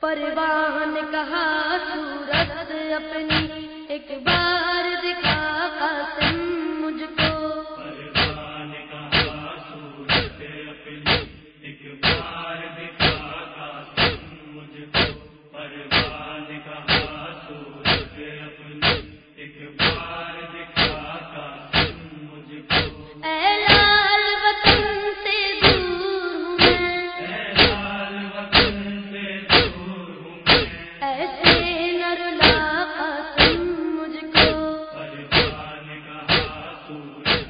پروان کہا صورت اپنی ایک بار دکھا قاسم مجھ کو. پروان کہا صورت اپنی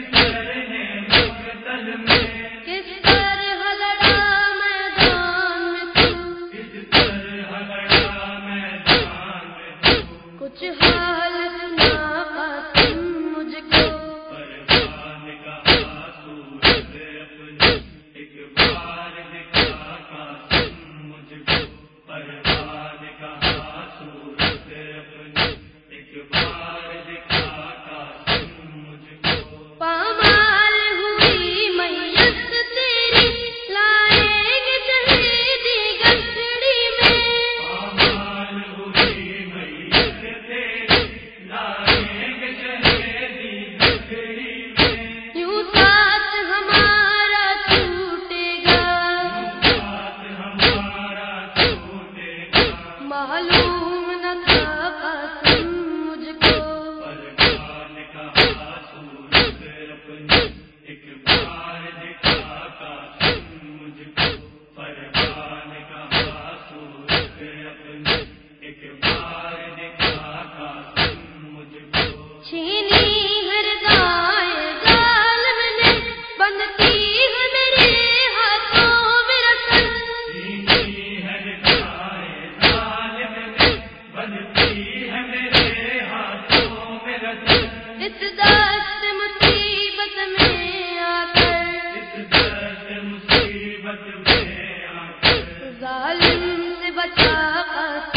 کی طرح معلوم نہ تھا مجھ کو۔ ظالم سے بچا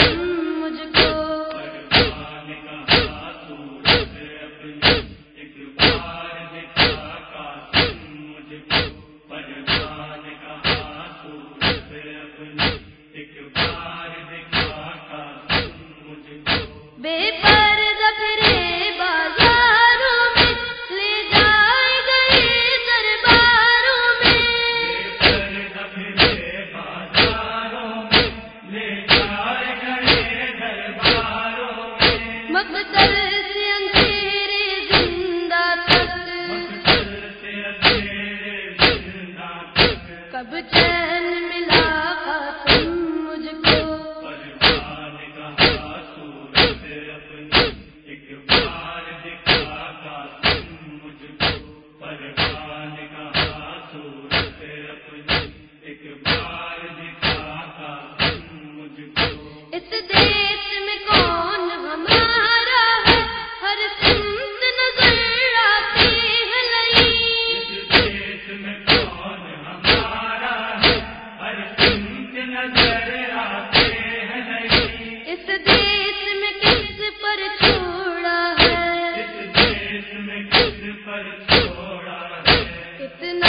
سب کتنا